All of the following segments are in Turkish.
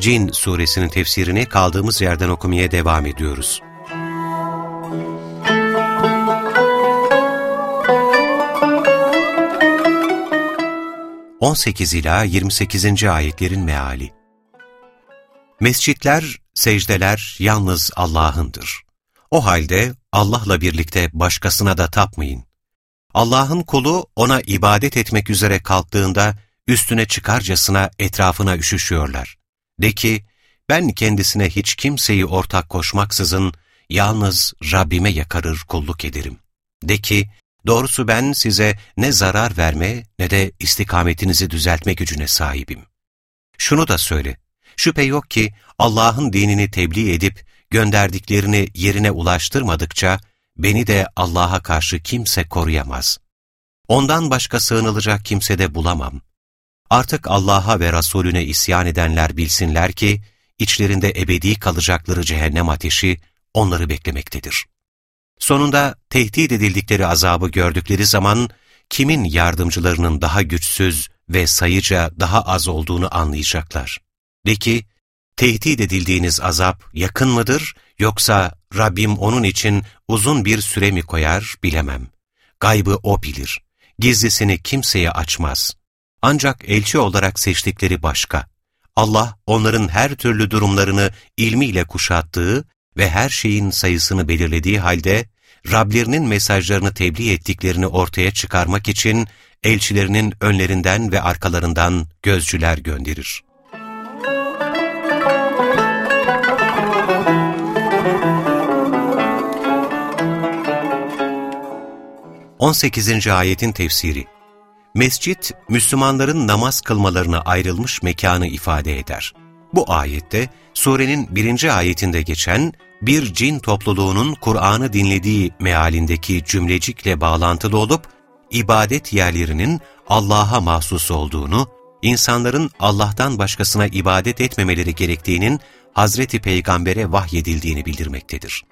Cin suresinin tefsirini kaldığımız yerden okumaya devam ediyoruz. ...18 ila 28. ayetlerin meali. Mescitler, secdeler yalnız Allah'ındır. O halde Allah'la birlikte başkasına da tapmayın. Allah'ın kulu ona ibadet etmek üzere kalktığında üstüne çıkarcasına etrafına üşüşüyorlar. De ki, ben kendisine hiç kimseyi ortak koşmaksızın yalnız Rabbime yakarır kulluk ederim. De ki, doğrusu ben size ne zarar verme ne de istikametinizi düzeltme gücüne sahibim. Şunu da söyle, şüphe yok ki Allah'ın dinini tebliğ edip gönderdiklerini yerine ulaştırmadıkça beni de Allah'a karşı kimse koruyamaz. Ondan başka sığınılacak kimse de bulamam. Artık Allah'a ve Resulüne isyan edenler bilsinler ki, içlerinde ebedi kalacakları cehennem ateşi onları beklemektedir. Sonunda tehdit edildikleri azabı gördükleri zaman, kimin yardımcılarının daha güçsüz ve sayıca daha az olduğunu anlayacaklar. De ki, tehdit edildiğiniz azap yakın mıdır, yoksa Rabbim onun için uzun bir süre mi koyar bilemem. Gaybı O bilir. Gizlisini kimseye açmaz. Ancak elçi olarak seçtikleri başka. Allah onların her türlü durumlarını ilmiyle kuşattığı ve her şeyin sayısını belirlediği halde, Rablerinin mesajlarını tebliğ ettiklerini ortaya çıkarmak için elçilerinin önlerinden ve arkalarından gözcüler gönderir. 18. ayetin tefsiri Mescit, Müslümanların namaz kılmalarına ayrılmış mekanı ifade eder. Bu ayette, surenin birinci ayetinde geçen bir cin topluluğunun Kur'an'ı dinlediği mealindeki cümlecikle bağlantılı olup, ibadet yerlerinin Allah'a mahsus olduğunu, insanların Allah'tan başkasına ibadet etmemeleri gerektiğinin Hazreti Peygamber'e vahyedildiğini bildirmektedir.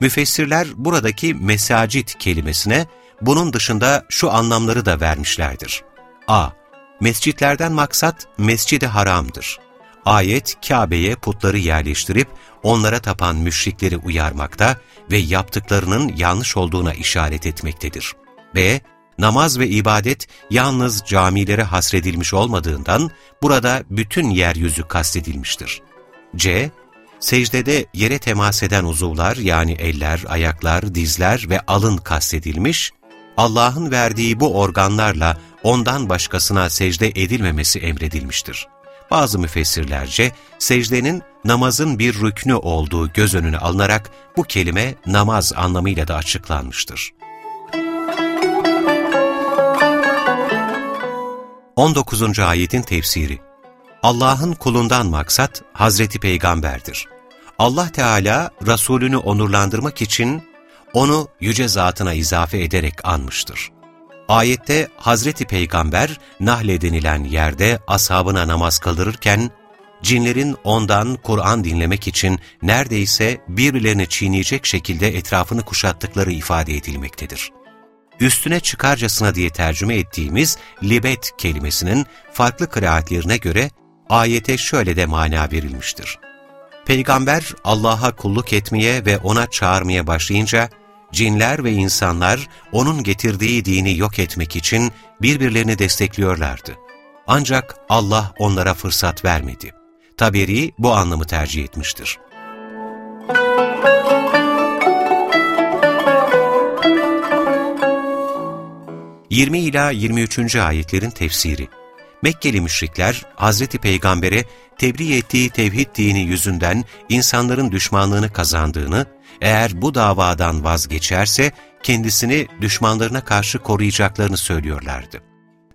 Müfessirler buradaki mesacit kelimesine bunun dışında şu anlamları da vermişlerdir. a. Mescitlerden maksat mescidi haramdır. Ayet, Kabe'ye putları yerleştirip onlara tapan müşrikleri uyarmakta ve yaptıklarının yanlış olduğuna işaret etmektedir. b. Namaz ve ibadet yalnız camilere hasredilmiş olmadığından burada bütün yeryüzü kastedilmiştir. c. Secdede yere temas eden uzuvlar yani eller, ayaklar, dizler ve alın kastedilmiş Allah'ın verdiği bu organlarla ondan başkasına secde edilmemesi emredilmiştir. Bazı müfessirlerce secdenin namazın bir rüknü olduğu göz önüne alınarak bu kelime namaz anlamıyla da açıklanmıştır. 19. ayetin tefsiri Allah'ın kulundan maksat Hazreti Peygamber'dir. Allah Teala Resulünü onurlandırmak için onu yüce zatına izafe ederek anmıştır. Ayette Hazreti Peygamber Nahle denilen yerde ashabına namaz kaldırırken, cinlerin ondan Kur'an dinlemek için neredeyse birbirlerini çiğneyecek şekilde etrafını kuşattıkları ifade edilmektedir. Üstüne çıkarcasına diye tercüme ettiğimiz libet kelimesinin farklı kıraatlerine göre ayete şöyle de mana verilmiştir. Peygamber Allah'a kulluk etmeye ve O'na çağırmaya başlayınca, cinler ve insanlar onun getirdiği dini yok etmek için birbirlerini destekliyorlardı. Ancak Allah onlara fırsat vermedi. Taberi bu anlamı tercih etmiştir. Yirmi ila 23. ayetlerin tefsiri Mekkeli müşrikler Hazreti Peygamber'e tebliğ ettiği tevhid dini yüzünden insanların düşmanlığını kazandığını eğer bu davadan vazgeçerse kendisini düşmanlarına karşı koruyacaklarını söylüyorlardı.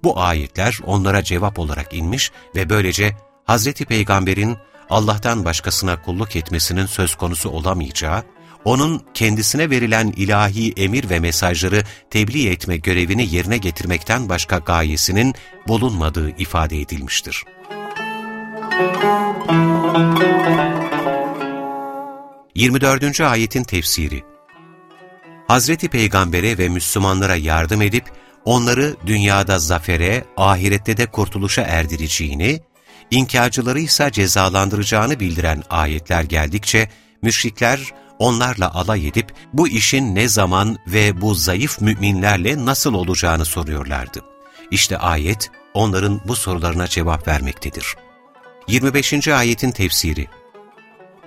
Bu ayetler onlara cevap olarak inmiş ve böylece Hz. Peygamber'in Allah'tan başkasına kulluk etmesinin söz konusu olamayacağı, onun kendisine verilen ilahi emir ve mesajları tebliğ etme görevini yerine getirmekten başka gayesinin bulunmadığı ifade edilmiştir. 24. ayetin tefsiri Hazreti Peygamber'e ve Müslümanlara yardım edip, onları dünyada zafere, ahirette de kurtuluşa erdireceğini, inkarcıları ise cezalandıracağını bildiren ayetler geldikçe, müşrikler onlarla alay edip bu işin ne zaman ve bu zayıf müminlerle nasıl olacağını soruyorlardı. İşte ayet onların bu sorularına cevap vermektedir. 25. ayetin tefsiri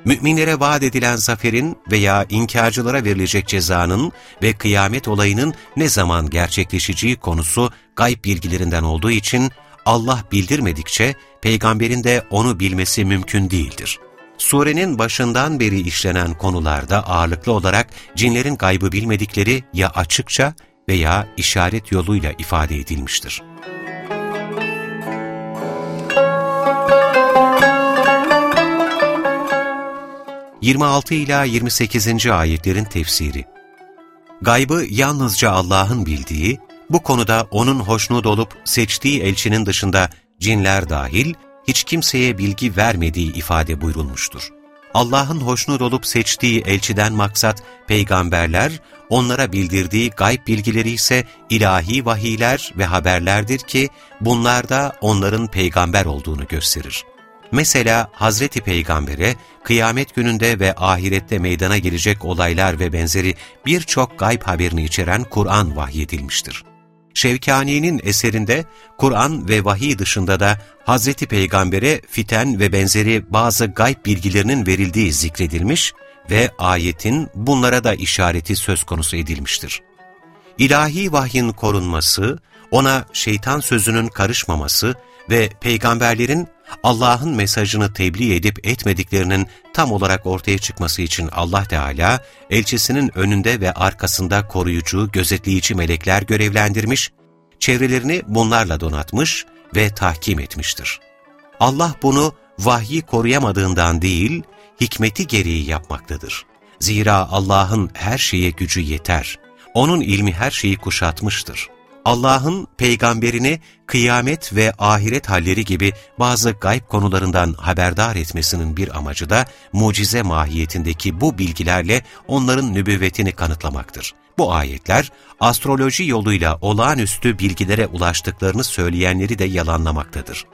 Müminlere vaat edilen zaferin veya inkarcılara verilecek cezanın ve kıyamet olayının ne zaman gerçekleşeceği konusu gayb bilgilerinden olduğu için Allah bildirmedikçe peygamberin de onu bilmesi mümkün değildir. Surenin başından beri işlenen konularda ağırlıklı olarak cinlerin gaybı bilmedikleri ya açıkça veya işaret yoluyla ifade edilmiştir. 26 ila 28. ayetlerin tefsiri. Gaybı yalnızca Allah'ın bildiği, bu konuda O'nun hoşnut olup seçtiği elçinin dışında cinler dahil hiç kimseye bilgi vermediği ifade buyurulmuştur. Allah'ın hoşnut olup seçtiği elçiden maksat peygamberler, onlara bildirdiği gayb bilgileri ise ilahi vahiyler ve haberlerdir ki bunlar da onların peygamber olduğunu gösterir. Mesela Hazreti Peygamber'e kıyamet gününde ve ahirette meydana gelecek olaylar ve benzeri birçok gayb haberini içeren Kur'an vahyedilmiştir. Şevkani'nin eserinde Kur'an ve vahiy dışında da Hazreti Peygamber'e fiten ve benzeri bazı gayb bilgilerinin verildiği zikredilmiş ve ayetin bunlara da işareti söz konusu edilmiştir. İlahi vahyin korunması, ona şeytan sözünün karışmaması ve peygamberlerin Allah'ın mesajını tebliğ edip etmediklerinin tam olarak ortaya çıkması için Allah Teala, elçisinin önünde ve arkasında koruyucu, gözetleyici melekler görevlendirmiş, çevrelerini bunlarla donatmış ve tahkim etmiştir. Allah bunu vahyi koruyamadığından değil, hikmeti gereği yapmaktadır. Zira Allah'ın her şeye gücü yeter. Onun ilmi her şeyi kuşatmıştır. Allah'ın peygamberini kıyamet ve ahiret halleri gibi bazı gayb konularından haberdar etmesinin bir amacı da mucize mahiyetindeki bu bilgilerle onların nübüvvetini kanıtlamaktır. Bu ayetler astroloji yoluyla olağanüstü bilgilere ulaştıklarını söyleyenleri de yalanlamaktadır.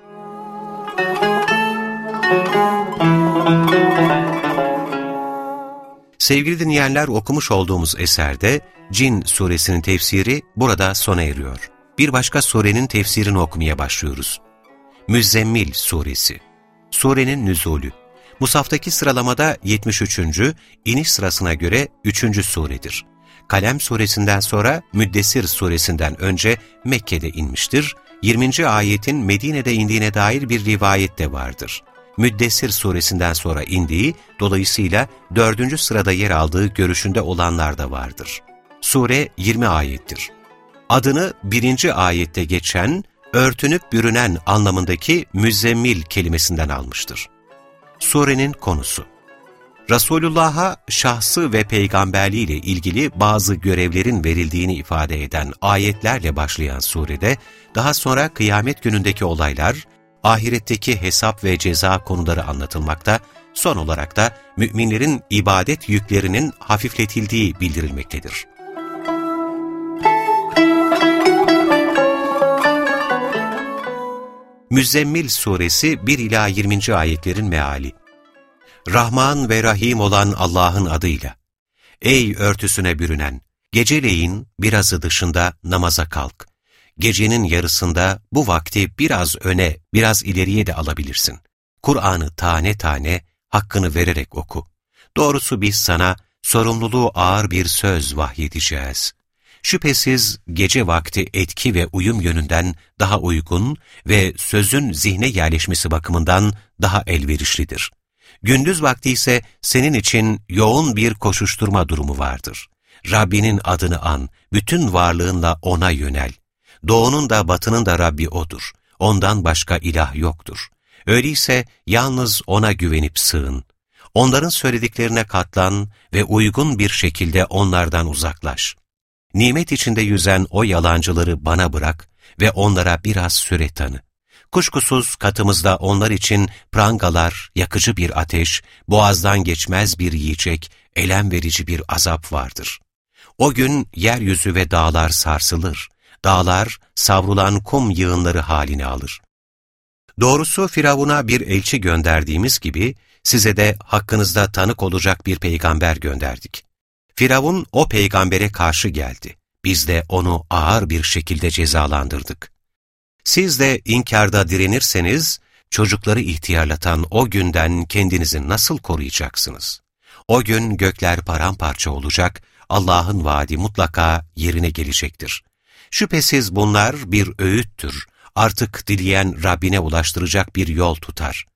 Sevgili dinleyenler okumuş olduğumuz eserde Cin suresinin tefsiri burada sona eriyor. Bir başka surenin tefsirini okumaya başlıyoruz. Müzzemmil suresi Surenin nüzulü Musaftaki sıralamada 73. iniş sırasına göre 3. suredir. Kalem suresinden sonra Müddessir suresinden önce Mekke'de inmiştir. 20. ayetin Medine'de indiğine dair bir rivayet de vardır. Müddessir suresinden sonra indiği, dolayısıyla dördüncü sırada yer aldığı görüşünde olanlar da vardır. Sure 20 ayettir. Adını birinci ayette geçen, örtünüp bürünen anlamındaki müzzemmil kelimesinden almıştır. Surenin konusu Resulullah'a şahsı ve peygamberliği ile ilgili bazı görevlerin verildiğini ifade eden ayetlerle başlayan surede, daha sonra kıyamet günündeki olaylar, ahiretteki hesap ve ceza konuları anlatılmakta, son olarak da müminlerin ibadet yüklerinin hafifletildiği bildirilmektedir. Müzzemmil Suresi 1-20. ayetlerin meali Rahman ve Rahim olan Allah'ın adıyla. Ey örtüsüne bürünen! Geceleyin birazı dışında namaza kalk. Gecenin yarısında bu vakti biraz öne, biraz ileriye de alabilirsin. Kur'an'ı tane tane, hakkını vererek oku. Doğrusu biz sana sorumluluğu ağır bir söz vahyedeceğiz. Şüphesiz gece vakti etki ve uyum yönünden daha uygun ve sözün zihne yerleşmesi bakımından daha elverişlidir. Gündüz vakti ise senin için yoğun bir koşuşturma durumu vardır. Rabbinin adını an, bütün varlığınla O'na yönel. Doğunun da batının da Rabbi O'dur. Ondan başka ilah yoktur. Öyleyse yalnız O'na güvenip sığın. Onların söylediklerine katlan ve uygun bir şekilde onlardan uzaklaş. Nimet içinde yüzen o yalancıları bana bırak ve onlara biraz süre tanı. Kuşkusuz katımızda onlar için prangalar, yakıcı bir ateş, boğazdan geçmez bir yiyecek, elem verici bir azap vardır. O gün yeryüzü ve dağlar sarsılır, dağlar savrulan kum yığınları halini alır. Doğrusu Firavun'a bir elçi gönderdiğimiz gibi, size de hakkınızda tanık olacak bir peygamber gönderdik. Firavun o peygambere karşı geldi. Biz de onu ağır bir şekilde cezalandırdık. Siz de inkarda direnirseniz, çocukları ihtiyarlatan o günden kendinizi nasıl koruyacaksınız? O gün gökler paramparça olacak, Allah'ın vaadi mutlaka yerine gelecektir. Şüphesiz bunlar bir öğüttür, artık dileyen Rabbine ulaştıracak bir yol tutar.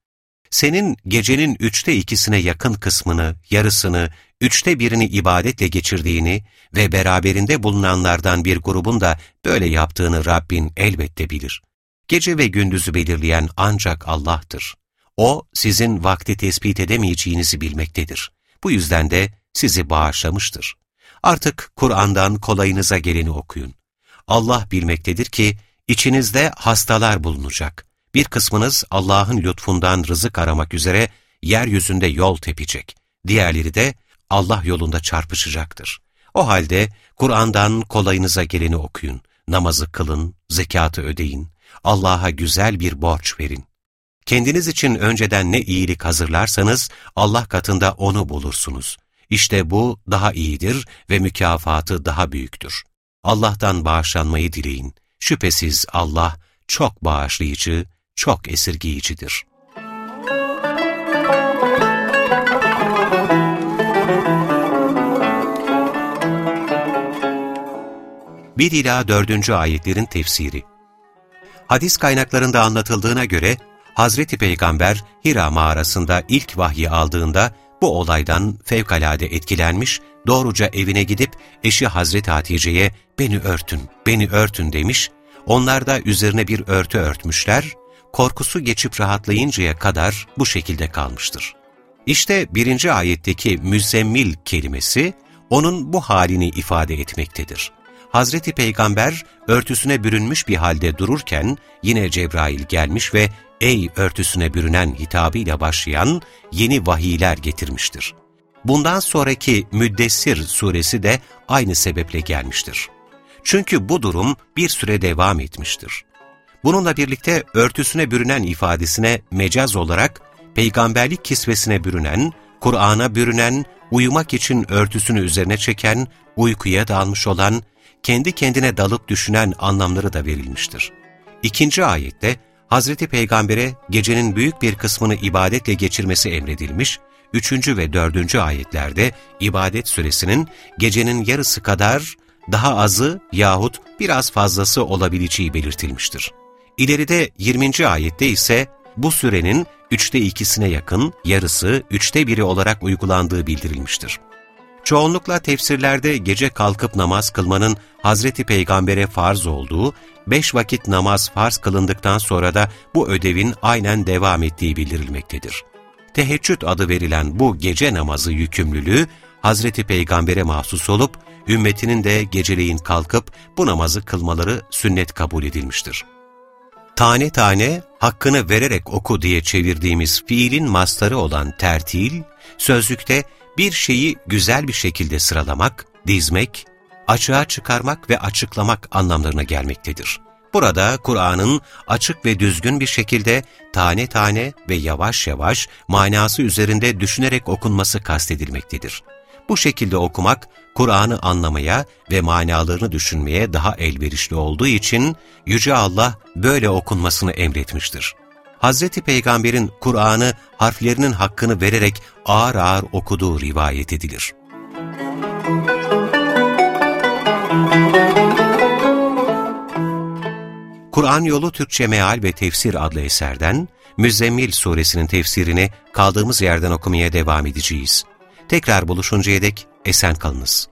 Senin gecenin üçte ikisine yakın kısmını, yarısını, üçte birini ibadetle geçirdiğini ve beraberinde bulunanlardan bir grubun da böyle yaptığını Rabbin elbette bilir. Gece ve gündüzü belirleyen ancak Allah'tır. O, sizin vakti tespit edemeyeceğinizi bilmektedir. Bu yüzden de sizi bağışlamıştır. Artık Kur'an'dan kolayınıza geleni okuyun. Allah bilmektedir ki, içinizde hastalar bulunacak. Bir kısmınız Allah'ın lütfundan rızık aramak üzere yeryüzünde yol tepecek. Diğerleri de Allah yolunda çarpışacaktır. O halde Kur'an'dan kolayınıza geleni okuyun, namazı kılın, zekatı ödeyin, Allah'a güzel bir borç verin. Kendiniz için önceden ne iyilik hazırlarsanız Allah katında onu bulursunuz. İşte bu daha iyidir ve mükafatı daha büyüktür. Allah'tan bağışlanmayı dileyin. Şüphesiz Allah çok bağışlayıcı, çok esirgiyicidir. Bir ila dördüncü ayetlerin tefsiri Hadis kaynaklarında anlatıldığına göre Hazreti Peygamber Hira mağarasında ilk vahyi aldığında bu olaydan fevkalade etkilenmiş, doğruca evine gidip eşi Hazreti Hatice'ye beni örtün, beni örtün demiş, onlar da üzerine bir örtü örtmüşler, korkusu geçip rahatlayıncaya kadar bu şekilde kalmıştır. İşte birinci ayetteki müzzemmil kelimesi, onun bu halini ifade etmektedir. Hazreti Peygamber örtüsüne bürünmüş bir halde dururken yine Cebrail gelmiş ve ''Ey örtüsüne bürünen'' hitabıyla başlayan yeni vahiyler getirmiştir. Bundan sonraki Müddessir suresi de aynı sebeple gelmiştir. Çünkü bu durum bir süre devam etmiştir. Bununla birlikte örtüsüne bürünen ifadesine mecaz olarak peygamberlik kisvesine bürünen, Kur'an'a bürünen, uyumak için örtüsünü üzerine çeken, uykuya dalmış olan, kendi kendine dalıp düşünen anlamları da verilmiştir. İkinci ayette Hazreti Peygamber'e gecenin büyük bir kısmını ibadetle geçirmesi emredilmiş, üçüncü ve dördüncü ayetlerde ibadet süresinin gecenin yarısı kadar daha azı yahut biraz fazlası olabileceği belirtilmiştir. İleride 20. ayette ise bu sürenin üçte ikisine yakın, yarısı üçte biri olarak uygulandığı bildirilmiştir. Çoğunlukla tefsirlerde gece kalkıp namaz kılmanın Hazreti Peygamber'e farz olduğu, beş vakit namaz farz kılındıktan sonra da bu ödevin aynen devam ettiği bildirilmektedir. Teheccüd adı verilen bu gece namazı yükümlülüğü, Hazreti Peygamber'e mahsus olup, ümmetinin de geceleyin kalkıp bu namazı kılmaları sünnet kabul edilmiştir. Tane tane hakkını vererek oku diye çevirdiğimiz fiilin mastarı olan tertil, sözlükte bir şeyi güzel bir şekilde sıralamak, dizmek, açığa çıkarmak ve açıklamak anlamlarına gelmektedir. Burada Kur'an'ın açık ve düzgün bir şekilde tane tane ve yavaş yavaş manası üzerinde düşünerek okunması kastedilmektedir. Bu şekilde okumak, Kur'an'ı anlamaya ve manalarını düşünmeye daha elverişli olduğu için Yüce Allah böyle okunmasını emretmiştir. Hazreti Peygamber'in Kur'an'ı harflerinin hakkını vererek ağır ağır okuduğu rivayet edilir. Kur'an Yolu Türkçe Meal ve Tefsir adlı eserden Müzzemmil suresinin tefsirini kaldığımız yerden okumaya devam edeceğiz. Tekrar buluşuncaya dek esen kalınız.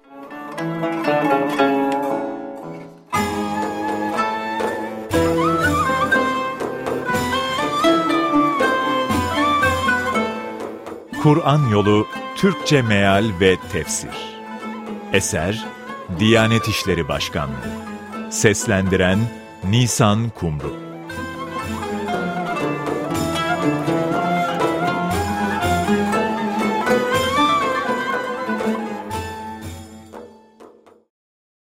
Kur'an Yolu Türkçe Meal ve Tefsir Eser Diyanet İşleri Başkanlığı Seslendiren Nisan Kumru